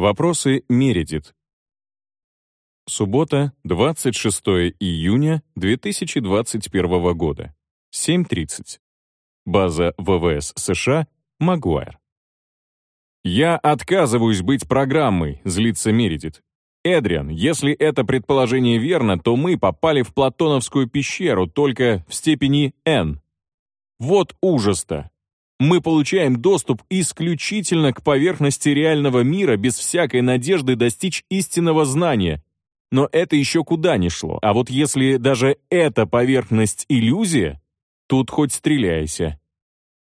Вопросы Мередит. Суббота, 26 июня 2021 года. 7.30. База ВВС США, Магуайр. «Я отказываюсь быть программой», — злится Мередит. «Эдриан, если это предположение верно, то мы попали в Платоновскую пещеру только в степени N. Вот ужас-то! Мы получаем доступ исключительно к поверхности реального мира без всякой надежды достичь истинного знания. Но это еще куда ни шло. А вот если даже эта поверхность иллюзия, тут хоть стреляйся.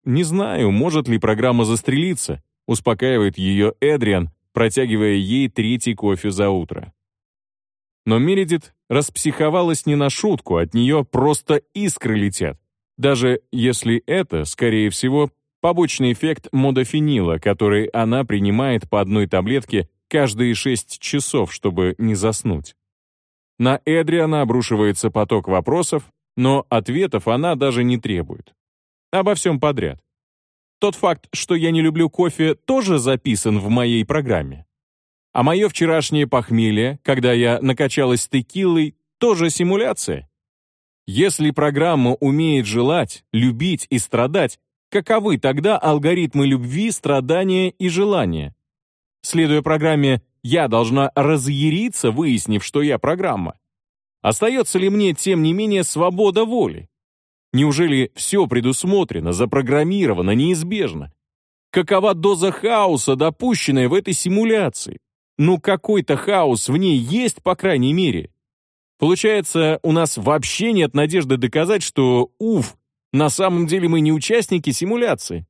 Не знаю, может ли программа застрелиться, успокаивает ее Эдриан, протягивая ей третий кофе за утро. Но Мередит распсиховалась не на шутку, от нее просто искры летят. Даже если это, скорее всего, побочный эффект модофенила, который она принимает по одной таблетке каждые 6 часов, чтобы не заснуть. На Эдриана обрушивается поток вопросов, но ответов она даже не требует. Обо всем подряд. Тот факт, что я не люблю кофе, тоже записан в моей программе. А мое вчерашнее похмелье, когда я накачалась текилой, тоже симуляция. Если программа умеет желать, любить и страдать, каковы тогда алгоритмы любви, страдания и желания? Следуя программе, я должна разъяриться, выяснив, что я программа. Остается ли мне, тем не менее, свобода воли? Неужели все предусмотрено, запрограммировано, неизбежно? Какова доза хаоса, допущенная в этой симуляции? Ну, какой-то хаос в ней есть, по крайней мере. Получается, у нас вообще нет надежды доказать, что, уф, на самом деле мы не участники симуляции.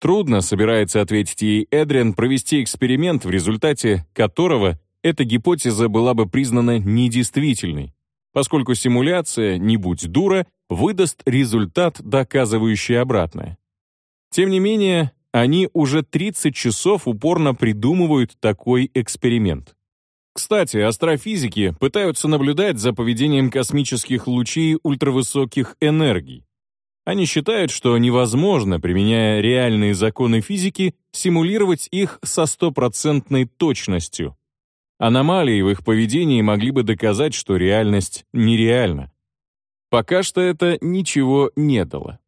Трудно, собирается ответить ей Эдриан, провести эксперимент, в результате которого эта гипотеза была бы признана недействительной, поскольку симуляция, не будь дура, выдаст результат, доказывающий обратное. Тем не менее, они уже 30 часов упорно придумывают такой эксперимент. Кстати, астрофизики пытаются наблюдать за поведением космических лучей ультравысоких энергий. Они считают, что невозможно, применяя реальные законы физики, симулировать их со стопроцентной точностью. Аномалии в их поведении могли бы доказать, что реальность нереальна. Пока что это ничего не дало.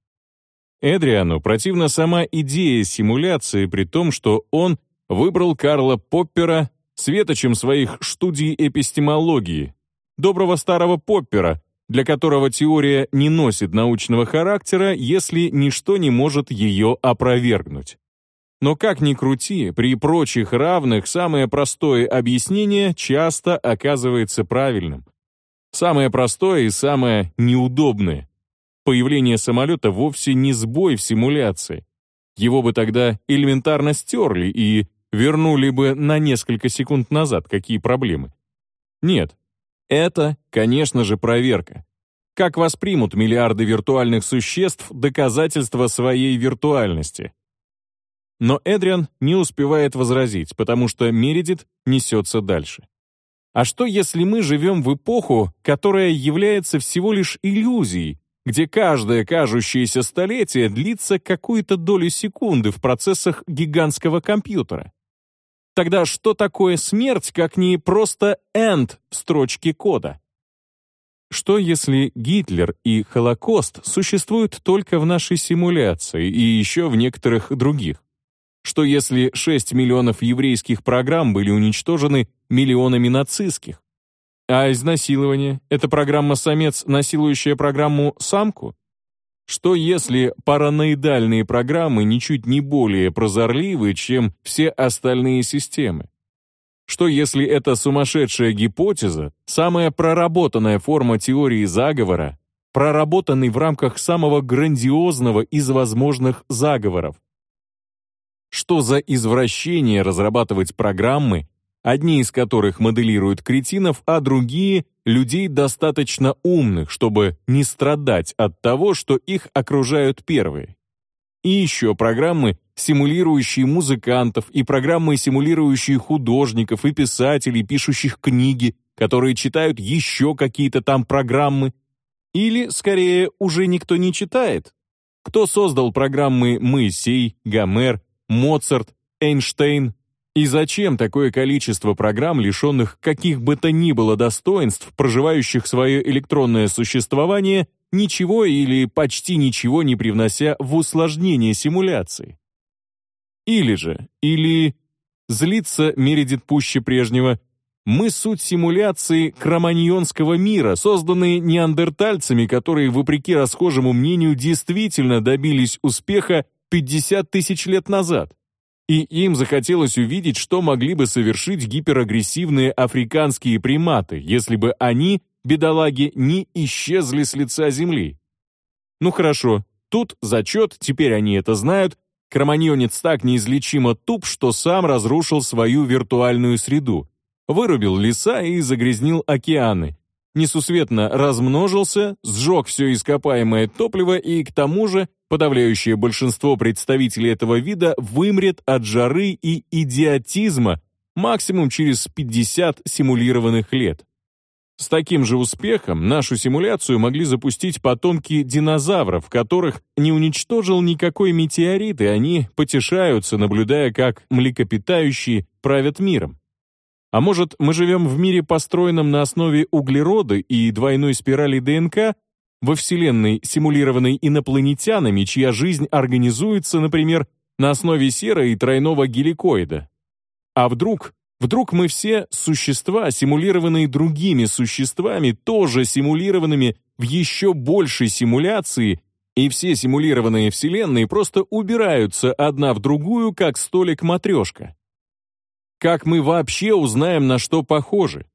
Эдриану противна сама идея симуляции, при том, что он выбрал Карла Поппера светочем своих студий эпистемологии, доброго старого Поппера, для которого теория не носит научного характера, если ничто не может ее опровергнуть. Но как ни крути, при прочих равных самое простое объяснение часто оказывается правильным. Самое простое и самое неудобное. Появление самолета вовсе не сбой в симуляции. Его бы тогда элементарно стерли и вернули бы на несколько секунд назад, какие проблемы. Нет, это, конечно же, проверка. Как воспримут миллиарды виртуальных существ доказательства своей виртуальности? Но Эдриан не успевает возразить, потому что Мередит несется дальше. А что, если мы живем в эпоху, которая является всего лишь иллюзией, где каждое кажущееся столетие длится какую-то долю секунды в процессах гигантского компьютера? Тогда что такое смерть, как не просто «end» в строчке кода? Что если Гитлер и Холокост существуют только в нашей симуляции и еще в некоторых других? Что если 6 миллионов еврейских программ были уничтожены миллионами нацистских? А изнасилование — это программа-самец, насилующая программу «самку»? Что если параноидальные программы ничуть не более прозорливы, чем все остальные системы? Что если эта сумасшедшая гипотеза, самая проработанная форма теории заговора, проработанный в рамках самого грандиозного из возможных заговоров? Что за извращение разрабатывать программы, одни из которых моделируют кретинов, а другие — людей достаточно умных, чтобы не страдать от того, что их окружают первые. И еще программы, симулирующие музыкантов, и программы, симулирующие художников и писателей, пишущих книги, которые читают еще какие-то там программы. Или, скорее, уже никто не читает. Кто создал программы Моисей, Гомер, Моцарт, Эйнштейн И зачем такое количество программ, лишенных каких бы то ни было достоинств, проживающих свое электронное существование, ничего или почти ничего не привнося в усложнение симуляции? Или же, или злиться Мередит пуще прежнего, мы суть симуляции кроманьонского мира, созданные неандертальцами, которые, вопреки расхожему мнению, действительно добились успеха 50 тысяч лет назад и им захотелось увидеть, что могли бы совершить гиперагрессивные африканские приматы, если бы они, бедолаги, не исчезли с лица Земли. Ну хорошо, тут зачет, теперь они это знают, Кроманьонец так неизлечимо туп, что сам разрушил свою виртуальную среду, вырубил леса и загрязнил океаны, несусветно размножился, сжег все ископаемое топливо и, к тому же, подавляющее большинство представителей этого вида вымрет от жары и идиотизма максимум через 50 симулированных лет. С таким же успехом нашу симуляцию могли запустить потомки динозавров, которых не уничтожил никакой метеорит, и они потешаются, наблюдая, как млекопитающие правят миром. А может, мы живем в мире, построенном на основе углерода и двойной спирали ДНК, во Вселенной, симулированной инопланетянами, чья жизнь организуется, например, на основе серы и тройного геликоида? А вдруг, вдруг мы все существа, симулированные другими существами, тоже симулированными в еще большей симуляции, и все симулированные вселенные просто убираются одна в другую, как столик-матрешка? Как мы вообще узнаем, на что похожи?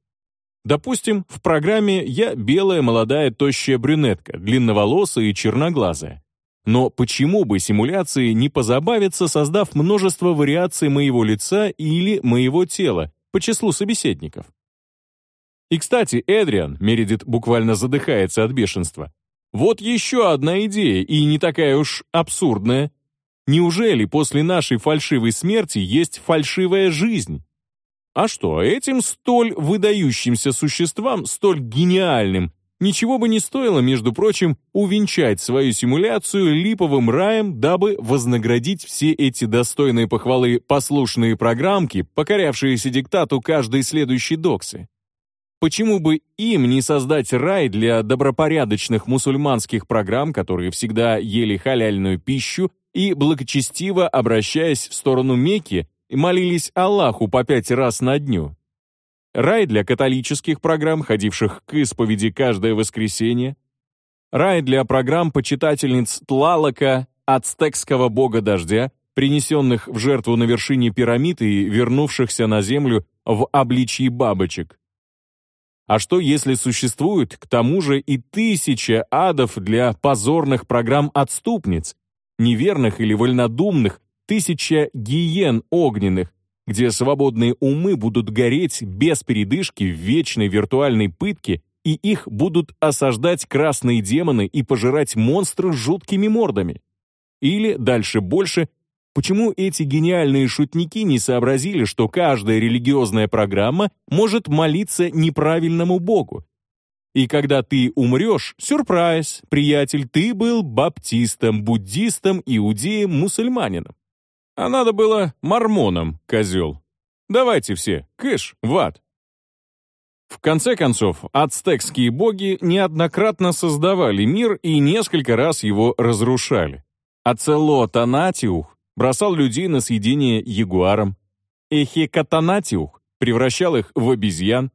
Допустим, в программе я белая молодая тощая брюнетка, длинноволосая и черноглазая. Но почему бы симуляции не позабавиться, создав множество вариаций моего лица или моего тела по числу собеседников? И, кстати, Эдриан, Мередит буквально задыхается от бешенства. Вот еще одна идея, и не такая уж абсурдная. Неужели после нашей фальшивой смерти есть фальшивая жизнь? А что, этим столь выдающимся существам, столь гениальным, ничего бы не стоило, между прочим, увенчать свою симуляцию липовым раем, дабы вознаградить все эти достойные похвалы послушные программки, покорявшиеся диктату каждой следующей доксы. Почему бы им не создать рай для добропорядочных мусульманских программ, которые всегда ели халяльную пищу и, благочестиво обращаясь в сторону Мекки, молились Аллаху по пять раз на дню. Рай для католических программ, ходивших к исповеди каждое воскресенье. Рай для программ почитательниц Тлалока, ацтекского бога дождя, принесенных в жертву на вершине пирамид и вернувшихся на землю в обличье бабочек. А что если существует, к тому же, и тысяча адов для позорных программ отступниц, неверных или вольнодумных, тысяча гиен огненных, где свободные умы будут гореть без передышки в вечной виртуальной пытке, и их будут осаждать красные демоны и пожирать монстры с жуткими мордами. Или, дальше больше, почему эти гениальные шутники не сообразили, что каждая религиозная программа может молиться неправильному богу, и когда ты умрешь, сюрприз, приятель, ты был баптистом, буддистом, иудеем, мусульманином. А надо было мормоном, козел. Давайте все, кэш, в ад. В конце концов, ацтекские боги неоднократно создавали мир и несколько раз его разрушали. Ацелот Анатиух бросал людей на съедение ягуаром. Эхекатанатиух превращал их в обезьян.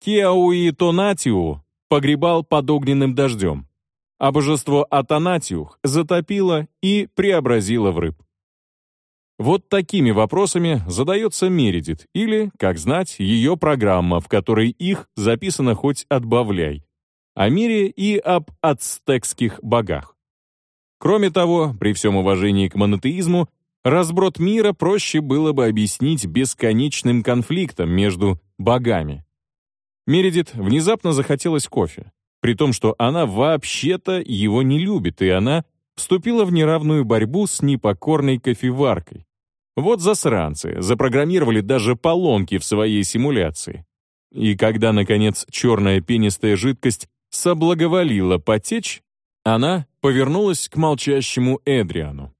Киауитонатиу погребал под огненным дождем, а божество Атанатиух затопило и преобразило в рыб. Вот такими вопросами задается Мередит, или, как знать, ее программа, в которой их записано хоть отбавляй, о мире и об ацтекских богах. Кроме того, при всем уважении к монотеизму, разброд мира проще было бы объяснить бесконечным конфликтом между богами. Мередит внезапно захотелось кофе, при том, что она вообще-то его не любит, и она вступила в неравную борьбу с непокорной кофеваркой. Вот засранцы, запрограммировали даже поломки в своей симуляции. И когда, наконец, черная пенистая жидкость соблаговолила потечь, она повернулась к молчащему Эдриану.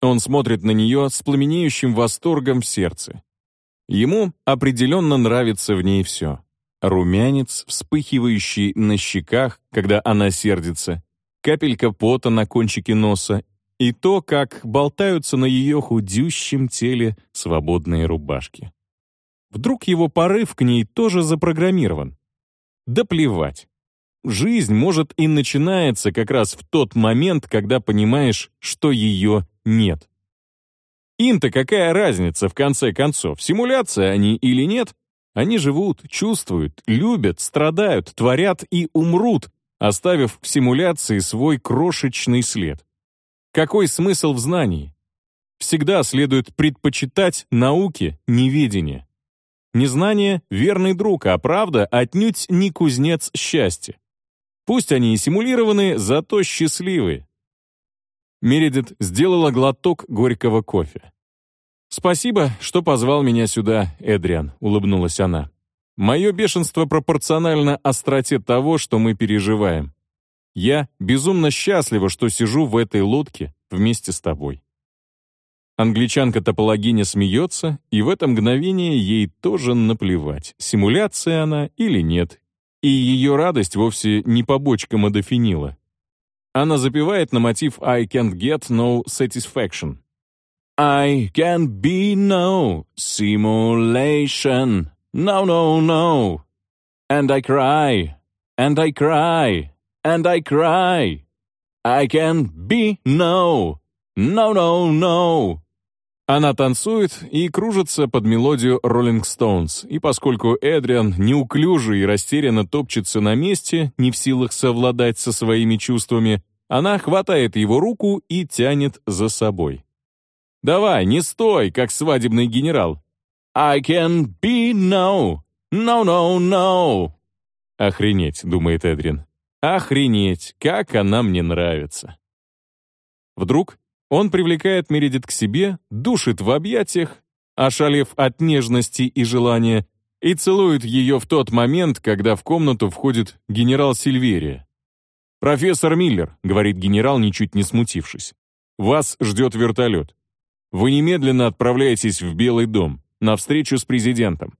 Он смотрит на нее с пламенеющим восторгом в сердце. Ему определенно нравится в ней все. Румянец, вспыхивающий на щеках, когда она сердится, капелька пота на кончике носа и то, как болтаются на ее худющем теле свободные рубашки. Вдруг его порыв к ней тоже запрограммирован? Да плевать. Жизнь, может, и начинается как раз в тот момент, когда понимаешь, что ее нет. Им-то какая разница, в конце концов, симуляция они или нет? Они живут, чувствуют, любят, страдают, творят и умрут, оставив в симуляции свой крошечный след. Какой смысл в знании? Всегда следует предпочитать науке неведение. Незнание — верный друг, а правда отнюдь не кузнец счастья. Пусть они и симулированы, зато счастливы. Мередит сделала глоток горького кофе. «Спасибо, что позвал меня сюда, Эдриан», — улыбнулась она. «Мое бешенство пропорционально остроте того, что мы переживаем. Я безумно счастлива, что сижу в этой лодке вместе с тобой». Англичанка-топологиня смеется, и в это мгновение ей тоже наплевать, симуляция она или нет, и ее радость вовсе не побочка модофенила. Она запевает на мотив «I can't get no satisfaction». I can be no simulation, no, no, no. And I cry, and I cry, and I cry. I can be no, no, no, no. Она танцует и кружится под мелодию Rolling Stones, и поскольку Эдриан неуклюже и растерянно топчется на месте, не в силах совладать со своими чувствами, она хватает его руку и тянет за собой. «Давай, не стой, как свадебный генерал!» «I can be no, no, no, no!» «Охренеть», — думает Эдрин. «Охренеть, как она мне нравится!» Вдруг он привлекает Мередит к себе, душит в объятиях, ошалев от нежности и желания, и целует ее в тот момент, когда в комнату входит генерал Сильверия. «Профессор Миллер», — говорит генерал, ничуть не смутившись, — «вас ждет вертолет. Вы немедленно отправляетесь в Белый дом, на встречу с президентом.